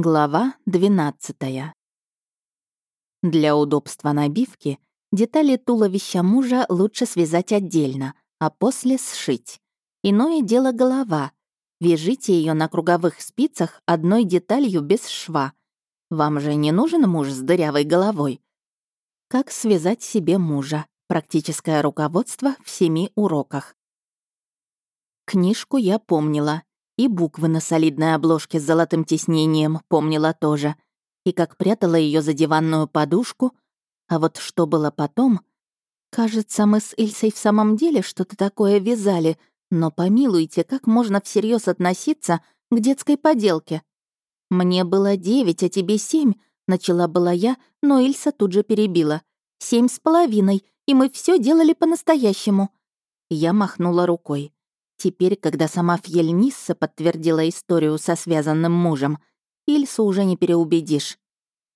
Глава 12. Для удобства набивки детали туловища мужа лучше связать отдельно, а после сшить. Иное дело голова. Вяжите ее на круговых спицах одной деталью без шва. Вам же не нужен муж с дырявой головой. Как связать себе мужа? Практическое руководство в семи уроках. Книжку я помнила, и буквы на солидной обложке с золотым тиснением помнила тоже. И как прятала ее за диванную подушку. А вот что было потом... Кажется, мы с Ильсой в самом деле что-то такое вязали, но помилуйте, как можно всерьез относиться к детской поделке? Мне было девять, а тебе семь, начала была я, но Ильса тут же перебила. Семь с половиной, и мы все делали по-настоящему. Я махнула рукой. Теперь, когда сама Фьельнисса подтвердила историю со связанным мужем, Ильсу уже не переубедишь.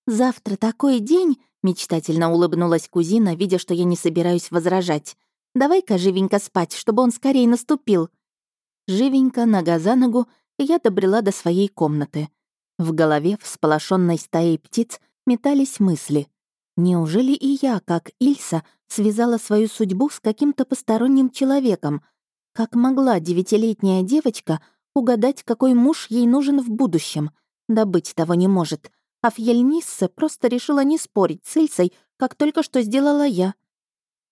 «Завтра такой день», — мечтательно улыбнулась кузина, видя, что я не собираюсь возражать. «Давай-ка живенько спать, чтобы он скорее наступил». Живенько, нога за ногу, я добрела до своей комнаты. В голове, всполошенной стаей птиц, метались мысли. Неужели и я, как Ильса, связала свою судьбу с каким-то посторонним человеком, как могла девятилетняя девочка угадать, какой муж ей нужен в будущем? Да быть того не может. А Фьельниссе просто решила не спорить с Ильсой, как только что сделала я.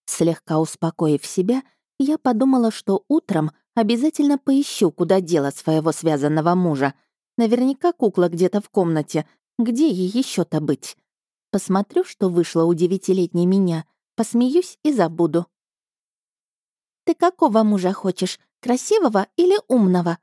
Слегка успокоив себя, я подумала, что утром обязательно поищу, куда дело своего связанного мужа. Наверняка кукла где-то в комнате. Где ей еще то быть? Посмотрю, что вышло у девятилетней меня, посмеюсь и забуду. Ты какого мужа хочешь, красивого или умного?»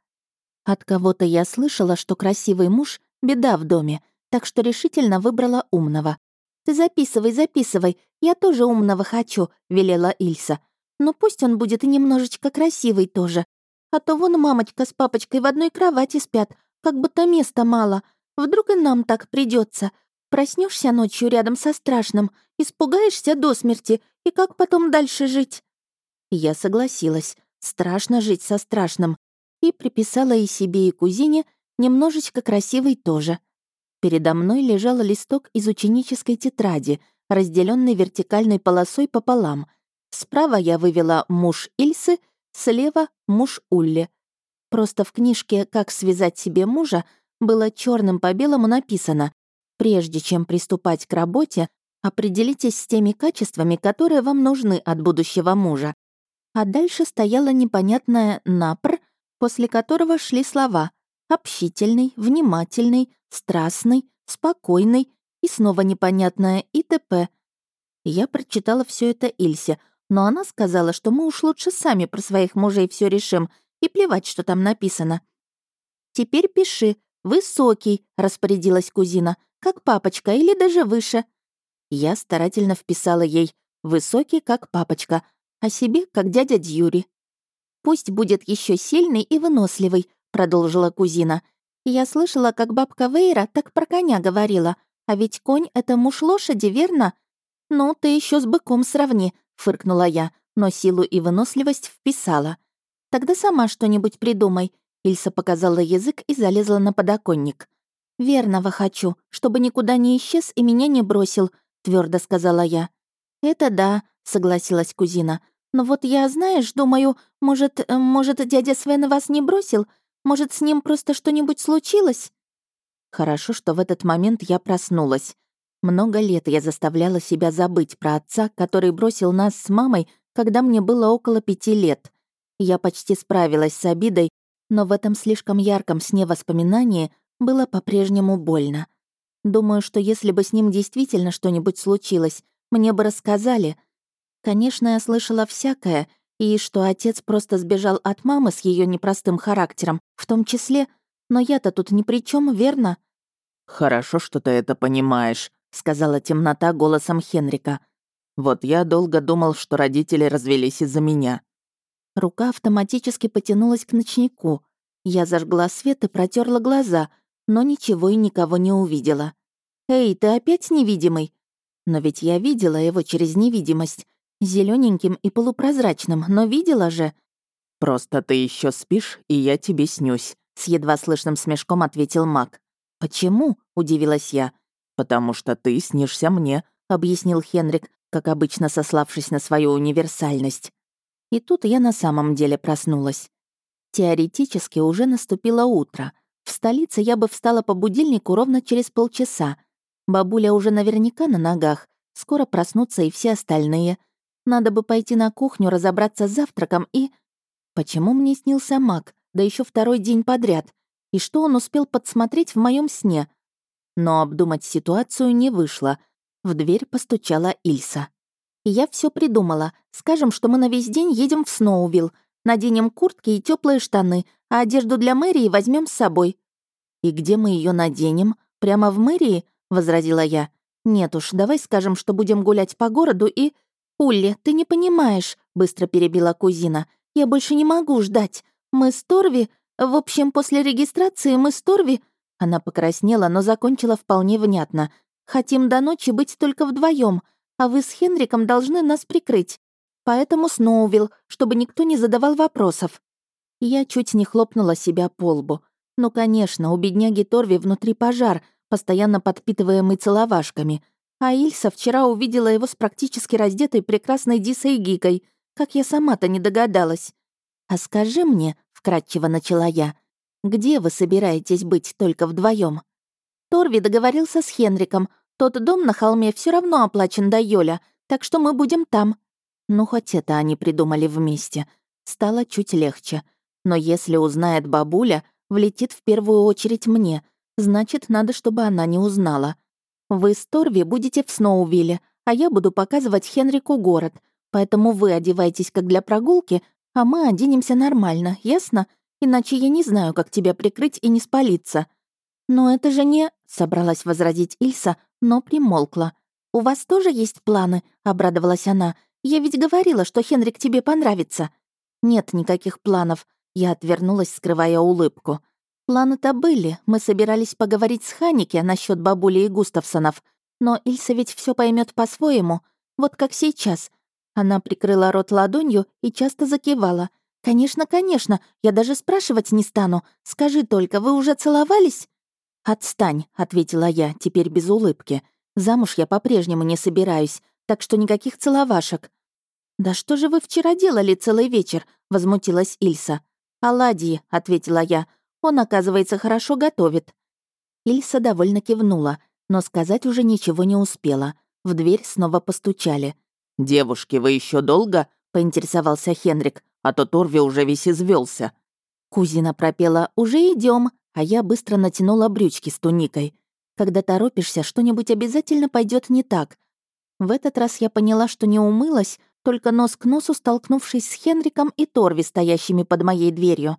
От кого-то я слышала, что красивый муж — беда в доме, так что решительно выбрала умного. «Ты записывай, записывай, я тоже умного хочу», — велела Ильса. «Но пусть он будет немножечко красивый тоже. А то вон мамочка с папочкой в одной кровати спят, как будто места мало. Вдруг и нам так придется. Проснешься ночью рядом со страшным, испугаешься до смерти, и как потом дальше жить?» Я согласилась. Страшно жить со страшным. И приписала и себе, и кузине немножечко красивой тоже. Передо мной лежал листок из ученической тетради, разделенный вертикальной полосой пополам. Справа я вывела «муж Ильсы», слева «муж Улли». Просто в книжке «Как связать себе мужа» было черным по белому написано «Прежде чем приступать к работе, определитесь с теми качествами, которые вам нужны от будущего мужа а дальше стояла непонятная «напр», после которого шли слова «общительный», «внимательный», «страстный», «спокойный» и снова непонятное «и т.п». Я прочитала все это Ильсе, но она сказала, что мы уж лучше сами про своих мужей все решим, и плевать, что там написано. «Теперь пиши. Высокий», — распорядилась кузина, «как папочка или даже выше». Я старательно вписала ей «высокий, как папочка», о себе, как дядя Дьюри. «Пусть будет еще сильный и выносливый», — продолжила кузина. «Я слышала, как бабка Вейра так про коня говорила. А ведь конь — это муж лошади, верно?» «Ну, ты еще с быком сравни», — фыркнула я, но силу и выносливость вписала. «Тогда сама что-нибудь придумай», — Ильса показала язык и залезла на подоконник. «Верного хочу, чтобы никуда не исчез и меня не бросил», — твердо сказала я. «Это да», согласилась кузина. «Но вот я, знаешь, думаю, может, э, может, дядя Свен вас не бросил? Может, с ним просто что-нибудь случилось?» Хорошо, что в этот момент я проснулась. Много лет я заставляла себя забыть про отца, который бросил нас с мамой, когда мне было около пяти лет. Я почти справилась с обидой, но в этом слишком ярком сне воспоминании было по-прежнему больно. Думаю, что если бы с ним действительно что-нибудь случилось, мне бы рассказали, Конечно, я слышала всякое, и что отец просто сбежал от мамы с ее непростым характером, в том числе, но я-то тут ни при чем, верно? «Хорошо, что ты это понимаешь», — сказала темнота голосом Хенрика. «Вот я долго думал, что родители развелись из-за меня». Рука автоматически потянулась к ночнику. Я зажгла свет и протерла глаза, но ничего и никого не увидела. «Эй, ты опять невидимый?» Но ведь я видела его через невидимость зелененьким и полупрозрачным, но видела же. «Просто ты еще спишь, и я тебе снюсь», — с едва слышным смешком ответил маг. «Почему?» — удивилась я. «Потому что ты снишься мне», — объяснил Хенрик, как обычно сославшись на свою универсальность. И тут я на самом деле проснулась. Теоретически уже наступило утро. В столице я бы встала по будильнику ровно через полчаса. Бабуля уже наверняка на ногах, скоро проснутся и все остальные. Надо бы пойти на кухню, разобраться с завтраком и... Почему мне снился маг, да еще второй день подряд? И что он успел подсмотреть в моем сне? Но обдумать ситуацию не вышло. В дверь постучала Ильса. «Я все придумала. Скажем, что мы на весь день едем в Сноувилл. Наденем куртки и теплые штаны, а одежду для мэрии возьмем с собой». «И где мы ее наденем? Прямо в мэрии?» — возразила я. «Нет уж, давай скажем, что будем гулять по городу и...» «Улли, ты не понимаешь», — быстро перебила кузина. «Я больше не могу ждать. Мы с Торви... В общем, после регистрации мы с Торви...» Она покраснела, но закончила вполне внятно. Хотим до ночи быть только вдвоем, а вы с Хенриком должны нас прикрыть. Поэтому Сноувилл, чтобы никто не задавал вопросов». Я чуть не хлопнула себя по лбу. Ну, конечно, у бедняги Торви внутри пожар, постоянно подпитываемый целовашками. А Ильса вчера увидела его с практически раздетой прекрасной Дисой Гикой, как я сама-то не догадалась. «А скажи мне», — вкратчиво начала я, «где вы собираетесь быть только вдвоем? Торви договорился с Хенриком. Тот дом на холме все равно оплачен до Йоля, так что мы будем там. Ну, хоть это они придумали вместе. Стало чуть легче. Но если узнает бабуля, влетит в первую очередь мне. Значит, надо, чтобы она не узнала. Вы с Торви будете в Сноувилле, а я буду показывать Хенрику город. Поэтому вы одевайтесь как для прогулки, а мы оденемся нормально, ясно? Иначе я не знаю, как тебя прикрыть и не спалиться. «Но это же не...» — собралась возразить Ильса, но примолкла. «У вас тоже есть планы?» — обрадовалась она. «Я ведь говорила, что Хенрик тебе понравится». «Нет никаких планов», — я отвернулась, скрывая улыбку. «Планы-то были. Мы собирались поговорить с Ханике насчет бабули и Густавсонов. Но Ильса ведь все поймет по-своему. Вот как сейчас». Она прикрыла рот ладонью и часто закивала. «Конечно, конечно, я даже спрашивать не стану. Скажи только, вы уже целовались?» «Отстань», — ответила я, теперь без улыбки. «Замуж я по-прежнему не собираюсь, так что никаких целовашек». «Да что же вы вчера делали целый вечер?» — возмутилась Ильса. «Оладьи», — ответила я. «Он, оказывается, хорошо готовит». Ильса довольно кивнула, но сказать уже ничего не успела. В дверь снова постучали. «Девушки, вы еще долго?» — поинтересовался Хенрик, а то Торви уже весь извелся. Кузина пропела «Уже идем, а я быстро натянула брючки с туникой. Когда торопишься, что-нибудь обязательно пойдет не так. В этот раз я поняла, что не умылась, только нос к носу столкнувшись с Хенриком и Торви, стоящими под моей дверью.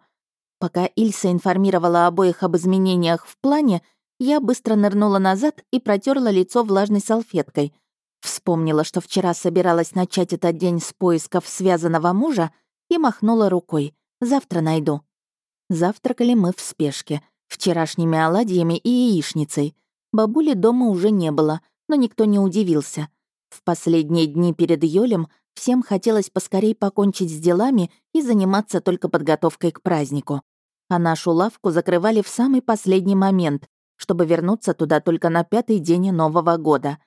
Пока Ильса информировала обоих об изменениях в плане, я быстро нырнула назад и протерла лицо влажной салфеткой. Вспомнила, что вчера собиралась начать этот день с поисков связанного мужа и махнула рукой. Завтра найду. Завтракали мы в спешке, вчерашними оладьями и яичницей. Бабули дома уже не было, но никто не удивился. В последние дни перед Йолем всем хотелось поскорей покончить с делами и заниматься только подготовкой к празднику. А нашу лавку закрывали в самый последний момент, чтобы вернуться туда только на пятый день Нового года.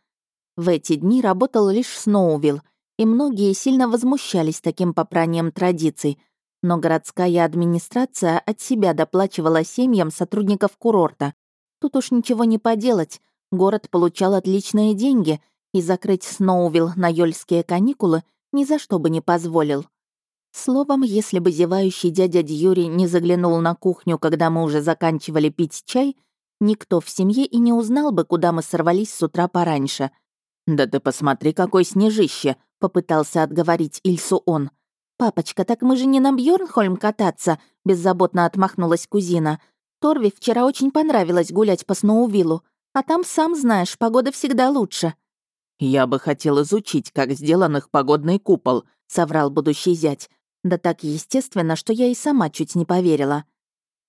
В эти дни работал лишь Сноувилл, и многие сильно возмущались таким попранием традиций — но городская администрация от себя доплачивала семьям сотрудников курорта. Тут уж ничего не поделать. Город получал отличные деньги, и закрыть Сноувилл на ёльские каникулы ни за что бы не позволил. Словом, если бы зевающий дядя Дьюри не заглянул на кухню, когда мы уже заканчивали пить чай, никто в семье и не узнал бы, куда мы сорвались с утра пораньше. «Да ты посмотри, какое снежище!» — попытался отговорить Ильсу он. «Папочка, так мы же не на Бьёрнхольм кататься», — беззаботно отмахнулась кузина. «Торви вчера очень понравилось гулять по Сноувиллу. А там, сам знаешь, погода всегда лучше». «Я бы хотел изучить, как сделан их погодный купол», — соврал будущий зять. Да так естественно, что я и сама чуть не поверила.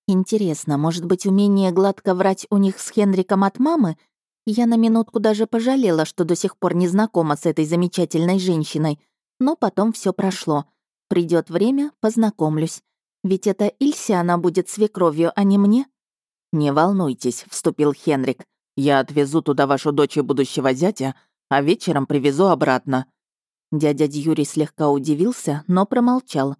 Интересно, может быть, умение гладко врать у них с Хенриком от мамы? Я на минутку даже пожалела, что до сих пор не знакома с этой замечательной женщиной. Но потом все прошло. Придет время, познакомлюсь. Ведь это Ильсе она будет свекровью, а не мне. «Не волнуйтесь», — вступил Хенрик. «Я отвезу туда вашу дочь и будущего зятя, а вечером привезу обратно». Дядя Дьюри слегка удивился, но промолчал.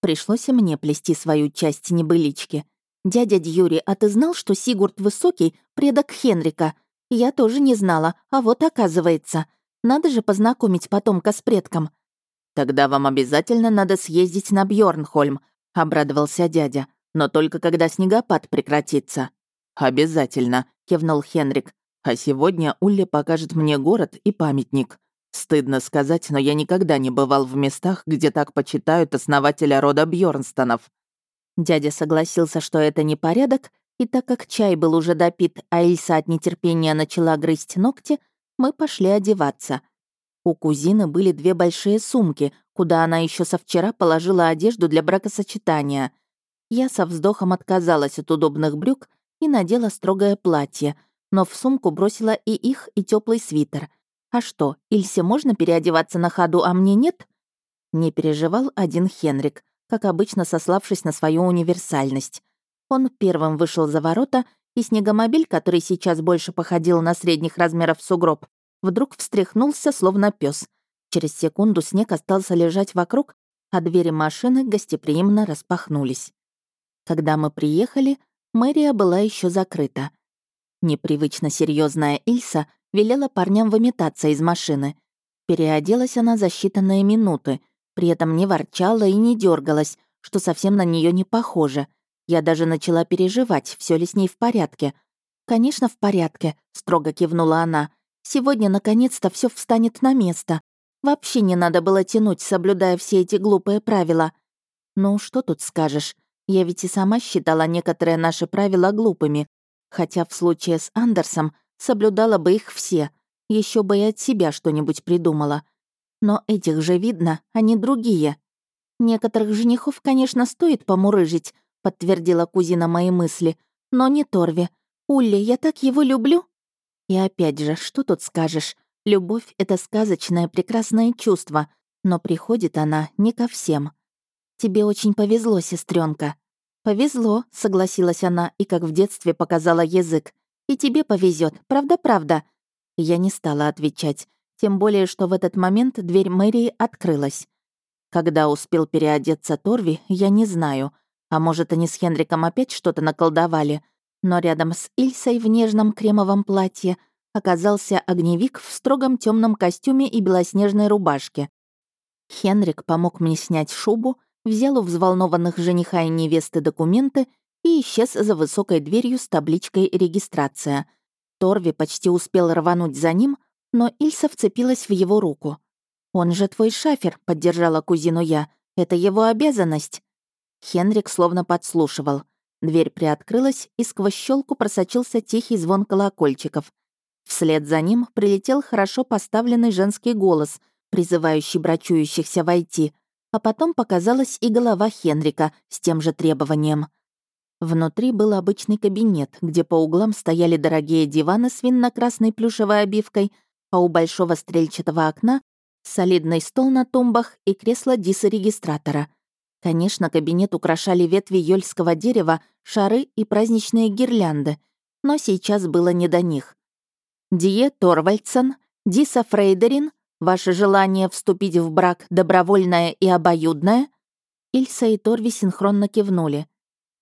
Пришлось и мне плести свою часть небылички. «Дядя Дьюри, а ты знал, что Сигурд Высокий — предок Хенрика? Я тоже не знала, а вот оказывается. Надо же познакомить потомка с предком». «Тогда вам обязательно надо съездить на Бьорнхольм», — обрадовался дядя. «Но только когда снегопад прекратится». «Обязательно», — кивнул Хенрик. «А сегодня Улли покажет мне город и памятник. Стыдно сказать, но я никогда не бывал в местах, где так почитают основателя рода Бьорнстонов. Дядя согласился, что это не порядок, и так как чай был уже допит, а Ильса от нетерпения начала грызть ногти, мы пошли одеваться. У кузины были две большие сумки, куда она еще со вчера положила одежду для бракосочетания. Я со вздохом отказалась от удобных брюк и надела строгое платье, но в сумку бросила и их, и теплый свитер. А что, Ильсе можно переодеваться на ходу, а мне нет? Не переживал один Хенрик, как обычно сославшись на свою универсальность. Он первым вышел за ворота, и снегомобиль, который сейчас больше походил на средних размеров сугроб, вдруг встряхнулся, словно пес. Через секунду снег остался лежать вокруг, а двери машины гостеприимно распахнулись. Когда мы приехали, мэрия была еще закрыта. Непривычно серьезная Ильса велела парням выметаться из машины. Переоделась она за считанные минуты, при этом не ворчала и не дергалась, что совсем на нее не похоже. Я даже начала переживать, все ли с ней в порядке. «Конечно, в порядке», — строго кивнула она. «Сегодня, наконец-то, все встанет на место. Вообще не надо было тянуть, соблюдая все эти глупые правила. Ну, что тут скажешь? Я ведь и сама считала некоторые наши правила глупыми, хотя в случае с Андерсом соблюдала бы их все, еще бы и от себя что-нибудь придумала. Но этих же видно, они другие. Некоторых женихов, конечно, стоит помурыжить, подтвердила кузина мои мысли, но не Торви. Улли, я так его люблю. И опять же, что тут скажешь? Любовь — это сказочное прекрасное чувство, но приходит она не ко всем. Тебе очень повезло, сестренка. Повезло, согласилась она и как в детстве показала язык. И тебе повезет, правда-правда?» Я не стала отвечать, тем более, что в этот момент дверь мэрии открылась. Когда успел переодеться Торви, я не знаю. А может, они с Хенриком опять что-то наколдовали. Но рядом с Ильсой в нежном кремовом платье оказался огневик в строгом темном костюме и белоснежной рубашке. Хенрик помог мне снять шубу, взял у взволнованных жениха и невесты документы и исчез за высокой дверью с табличкой «Регистрация». Торви почти успел рвануть за ним, но Ильса вцепилась в его руку. «Он же твой шафер», — поддержала кузину я. «Это его обязанность». Хенрик словно подслушивал. Дверь приоткрылась, и сквозь щелку просочился тихий звон колокольчиков. Вслед за ним прилетел хорошо поставленный женский голос, призывающий брачующихся войти, а потом показалась и голова Хенрика с тем же требованием — Внутри был обычный кабинет, где по углам стояли дорогие диваны с винно-красной плюшевой обивкой, а у большого стрельчатого окна — солидный стол на тумбах и кресло диса-регистратора. Конечно, кабинет украшали ветви ёльского дерева, шары и праздничные гирлянды, но сейчас было не до них. «Дие Торвальдсен, Диса Фрейдерин, ваше желание вступить в брак добровольное и обоюдное?» Ильса и Торви синхронно кивнули —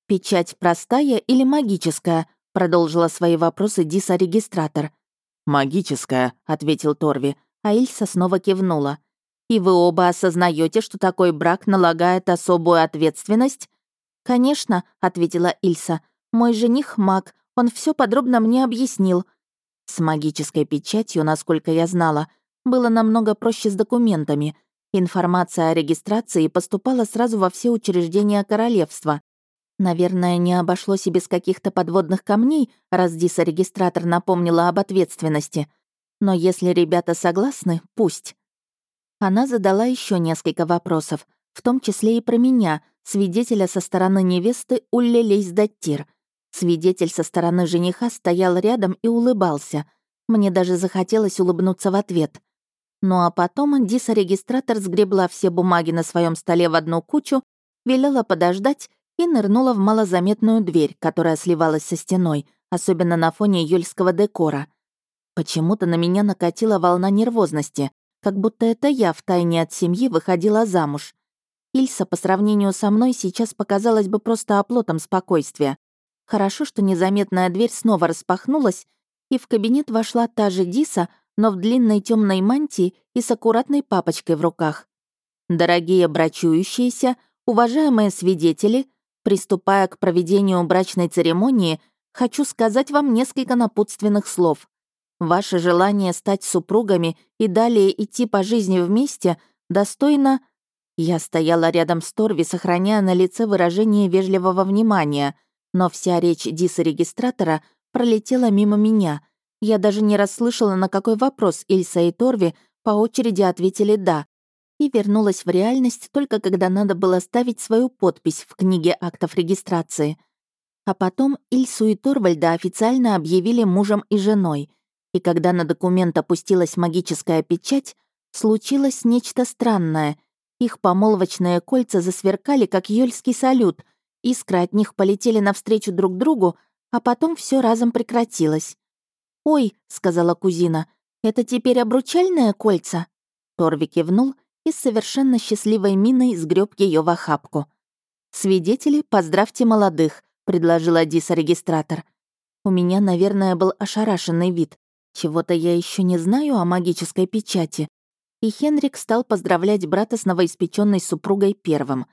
«Печать простая или магическая?» — продолжила свои вопросы Диса-регистратор. «Магическая», — ответил Торви, а Ильса снова кивнула. «И вы оба осознаете, что такой брак налагает особую ответственность?» «Конечно», — ответила Ильса. «Мой жених — маг, он все подробно мне объяснил». С магической печатью, насколько я знала, было намного проще с документами. Информация о регистрации поступала сразу во все учреждения королевства. Наверное, не обошлось и без каких-то подводных камней, раз Диса-регистратор напомнила об ответственности. Но если ребята согласны, пусть. Она задала еще несколько вопросов, в том числе и про меня, свидетеля со стороны невесты Улле Лейсдаттир. Свидетель со стороны жениха стоял рядом и улыбался. Мне даже захотелось улыбнуться в ответ. Ну а потом Диса-регистратор сгребла все бумаги на своем столе в одну кучу, велела подождать и нырнула в малозаметную дверь, которая сливалась со стеной, особенно на фоне июльского декора. Почему-то на меня накатила волна нервозности, как будто это я втайне от семьи выходила замуж. Ильса по сравнению со мной сейчас показалась бы просто оплотом спокойствия. Хорошо, что незаметная дверь снова распахнулась, и в кабинет вошла та же Диса, но в длинной темной мантии и с аккуратной папочкой в руках. Дорогие брачующиеся, уважаемые свидетели, приступая к проведению брачной церемонии, хочу сказать вам несколько напутственных слов. Ваше желание стать супругами и далее идти по жизни вместе достойно... Я стояла рядом с Торви, сохраняя на лице выражение вежливого внимания, но вся речь Диса-регистратора пролетела мимо меня. Я даже не расслышала, на какой вопрос Ильса и Торви по очереди ответили «да», и вернулась в реальность только когда надо было ставить свою подпись в книге актов регистрации. А потом Ильсу и Торвальда официально объявили мужем и женой, и когда на документ опустилась магическая печать, случилось нечто странное. Их помолвочные кольца засверкали, как ёльский салют, искры от них полетели навстречу друг другу, а потом все разом прекратилось. «Ой», — сказала кузина, — «это теперь обручальное кольца?» Торви кивнул и с совершенно счастливой миной сгреб ее в охапку. «Свидетели, поздравьте молодых», — предложила Диса-регистратор. У меня, наверное, был ошарашенный вид. Чего-то я еще не знаю о магической печати. И Хенрик стал поздравлять брата с новоиспеченной супругой первым.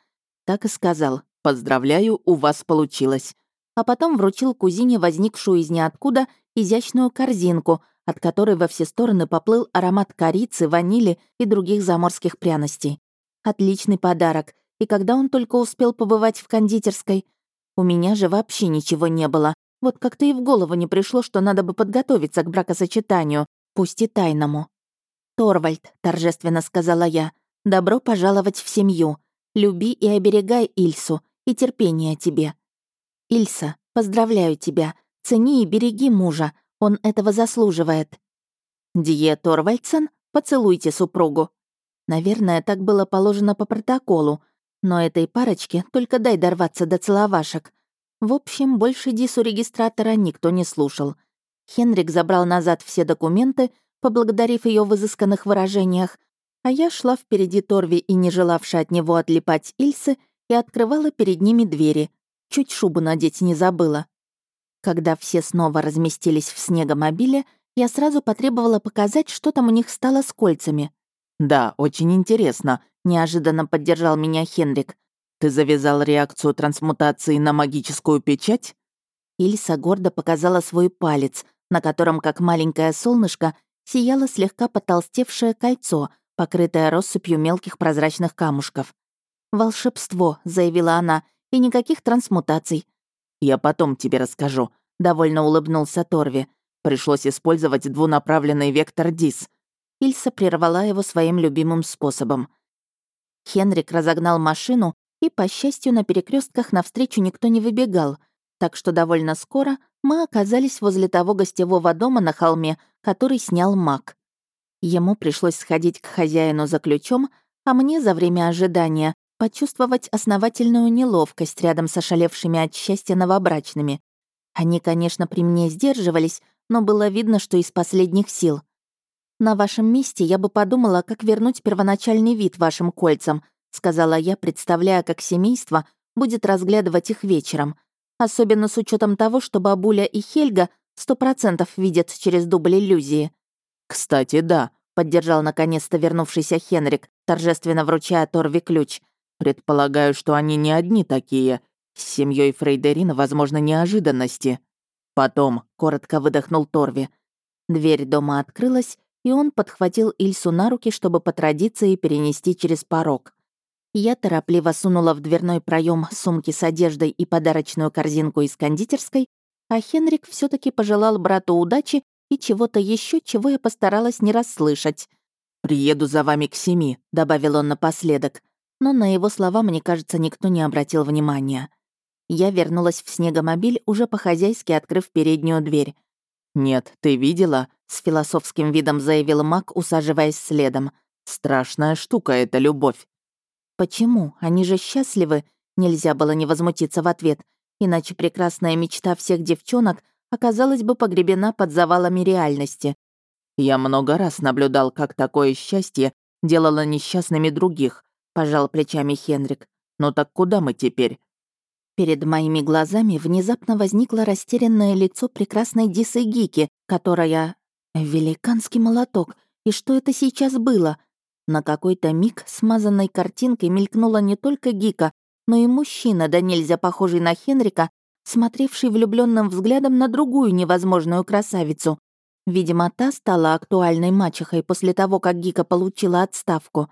Так и сказал «Поздравляю, у вас получилось». А потом вручил кузине возникшую из ниоткуда изящную корзинку — от которой во все стороны поплыл аромат корицы, ванили и других заморских пряностей. Отличный подарок. И когда он только успел побывать в кондитерской? У меня же вообще ничего не было. Вот как-то и в голову не пришло, что надо бы подготовиться к бракосочетанию, пусть и тайному. «Торвальд», — торжественно сказала я, — «добро пожаловать в семью. Люби и оберегай Ильсу, и терпение тебе. Ильса, поздравляю тебя. Цени и береги мужа. Он этого заслуживает. Дие Торвальдсен, поцелуйте супругу. Наверное, так было положено по протоколу, но этой парочке только дай дорваться до целовашек. В общем, больше Дису регистратора никто не слушал. Хенрик забрал назад все документы, поблагодарив ее в изысканных выражениях, а я шла впереди Торви и, не желавшая от него отлипать Ильсы, и открывала перед ними двери. Чуть шубу надеть не забыла. Когда все снова разместились в снегомобиле, я сразу потребовала показать, что там у них стало с кольцами. «Да, очень интересно», — неожиданно поддержал меня Хенрик. «Ты завязал реакцию трансмутации на магическую печать?» Ильса гордо показала свой палец, на котором, как маленькое солнышко, сияло слегка потолстевшее кольцо, покрытое россыпью мелких прозрачных камушков. «Волшебство», — заявила она, — «и никаких трансмутаций. «Я потом тебе расскажу», — довольно улыбнулся Торви. Пришлось использовать двунаправленный вектор ДИС. Ильса прервала его своим любимым способом. Хенрик разогнал машину, и, по счастью, на перекрестках навстречу никто не выбегал, так что довольно скоро мы оказались возле того гостевого дома на холме, который снял маг. Ему пришлось сходить к хозяину за ключом, а мне за время ожидания почувствовать основательную неловкость рядом с ошалевшими от счастья новобрачными. Они, конечно, при мне сдерживались, но было видно, что из последних сил. «На вашем месте я бы подумала, как вернуть первоначальный вид вашим кольцам», сказала я, представляя, как семейство будет разглядывать их вечером. Особенно с учетом того, что бабуля и Хельга сто процентов видят через дубль иллюзии. «Кстати, да», — поддержал наконец-то вернувшийся Хенрик, торжественно вручая Торви ключ. Предполагаю, что они не одни такие. С семьей Фрейдерина, возможно, неожиданности. Потом, коротко выдохнул Торви. Дверь дома открылась, и он подхватил Ильсу на руки, чтобы по традиции перенести через порог. Я торопливо сунула в дверной проем сумки с одеждой и подарочную корзинку из кондитерской, а Хенрик все таки пожелал брату удачи и чего-то еще, чего я постаралась не расслышать. «Приеду за вами к семи», — добавил он напоследок но на его слова, мне кажется, никто не обратил внимания. Я вернулась в снегомобиль, уже по-хозяйски открыв переднюю дверь. «Нет, ты видела?» — с философским видом заявил Мак, усаживаясь следом. «Страшная штука эта любовь». «Почему? Они же счастливы. Нельзя было не возмутиться в ответ, иначе прекрасная мечта всех девчонок оказалась бы погребена под завалами реальности. «Я много раз наблюдал, как такое счастье делало несчастными других», — пожал плечами Хенрик. «Ну так куда мы теперь?» Перед моими глазами внезапно возникло растерянное лицо прекрасной Дисы Гики, которая... Великанский молоток. И что это сейчас было? На какой-то миг смазанной картинкой мелькнула не только Гика, но и мужчина, да нельзя похожий на Хенрика, смотревший влюбленным взглядом на другую невозможную красавицу. Видимо, та стала актуальной мачехой после того, как Гика получила отставку.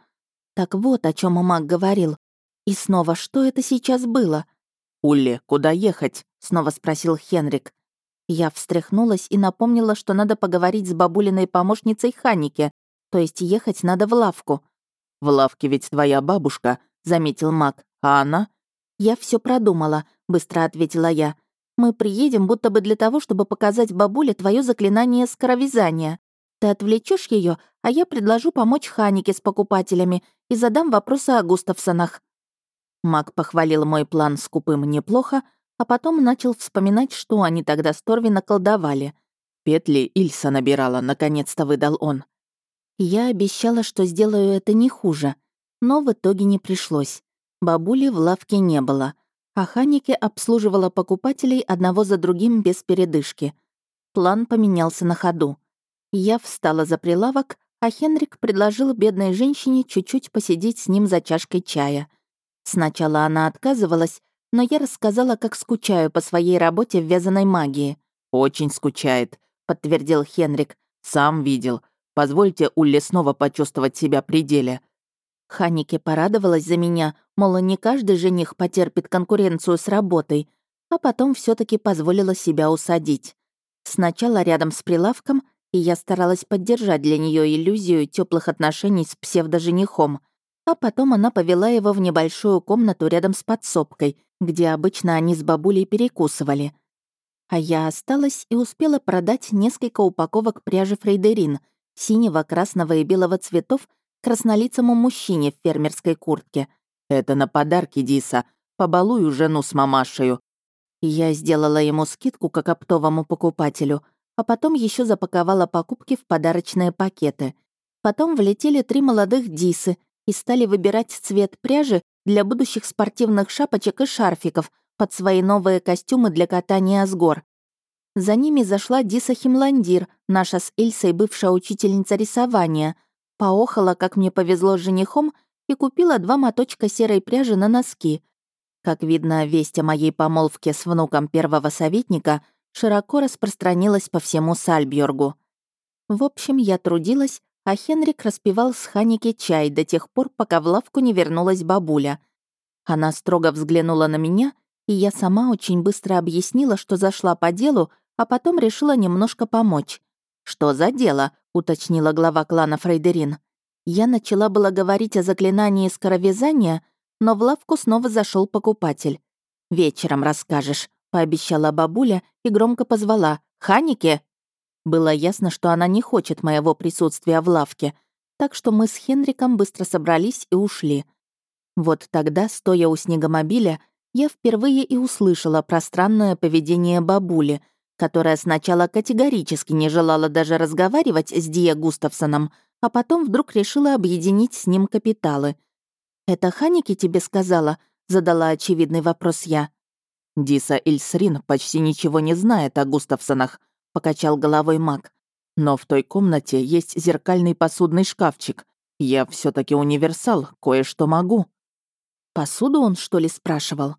Так вот, о чем Мак говорил. И снова, что это сейчас было? «Улли, куда ехать?» — снова спросил Хенрик. Я встряхнулась и напомнила, что надо поговорить с бабулиной помощницей Ханике, то есть ехать надо в лавку. «В лавке ведь твоя бабушка», — заметил Мак. «А она?» «Я все продумала», — быстро ответила я. «Мы приедем будто бы для того, чтобы показать бабуле твое заклинание скоровязания. Ты отвлечешь ее, а я предложу помочь Ханике с покупателями и задам вопросы о Густавсонах». Мак похвалил мой план скупым неплохо, а потом начал вспоминать, что они тогда с Торви наколдовали. «Петли Ильса набирала», — наконец-то выдал он. Я обещала, что сделаю это не хуже, но в итоге не пришлось. Бабули в лавке не было, а Ханики обслуживала покупателей одного за другим без передышки. План поменялся на ходу. Я встала за прилавок, а Хенрик предложил бедной женщине чуть-чуть посидеть с ним за чашкой чая — Сначала она отказывалась, но я рассказала, как скучаю по своей работе в вязаной магии. «Очень скучает», — подтвердил Хенрик. «Сам видел. Позвольте Улле снова почувствовать себя при деле». Ханике порадовалась за меня, мол, не каждый жених потерпит конкуренцию с работой, а потом все таки позволила себя усадить. Сначала рядом с прилавком, и я старалась поддержать для нее иллюзию теплых отношений с псевдоженихом — а потом она повела его в небольшую комнату рядом с подсобкой, где обычно они с бабулей перекусывали. А я осталась и успела продать несколько упаковок пряжи Фрейдерин, синего, красного и белого цветов, краснолицому мужчине в фермерской куртке. «Это на подарки, Диса. Побалую жену с мамашею». Я сделала ему скидку как оптовому покупателю, а потом еще запаковала покупки в подарочные пакеты. Потом влетели три молодых Дисы — и стали выбирать цвет пряжи для будущих спортивных шапочек и шарфиков под свои новые костюмы для катания с гор. За ними зашла Диса Химландир, наша с Ильсой бывшая учительница рисования, поохала, как мне повезло с женихом, и купила два моточка серой пряжи на носки. Как видно, весть о моей помолвке с внуком первого советника широко распространилась по всему Сальбьоргу. В общем, я трудилась, а Хенрик распивал с Ханики чай до тех пор, пока в лавку не вернулась бабуля. Она строго взглянула на меня, и я сама очень быстро объяснила, что зашла по делу, а потом решила немножко помочь. «Что за дело?» — уточнила глава клана Фрейдерин. Я начала было говорить о заклинании скоровязания, но в лавку снова зашел покупатель. «Вечером расскажешь», — пообещала бабуля и громко позвала. «Ханике!» Было ясно, что она не хочет моего присутствия в лавке, так что мы с Хенриком быстро собрались и ушли. Вот тогда, стоя у снегомобиля, я впервые и услышала про странное поведение бабули, которая сначала категорически не желала даже разговаривать с Дия Густавсоном, а потом вдруг решила объединить с ним капиталы. «Это Ханики тебе сказала?» — задала очевидный вопрос я. Диса Ильсрин почти ничего не знает о Густавсонах, — покачал головой маг. «Но в той комнате есть зеркальный посудный шкафчик. Я все таки универсал, кое-что могу». «Посуду он, что ли, спрашивал?»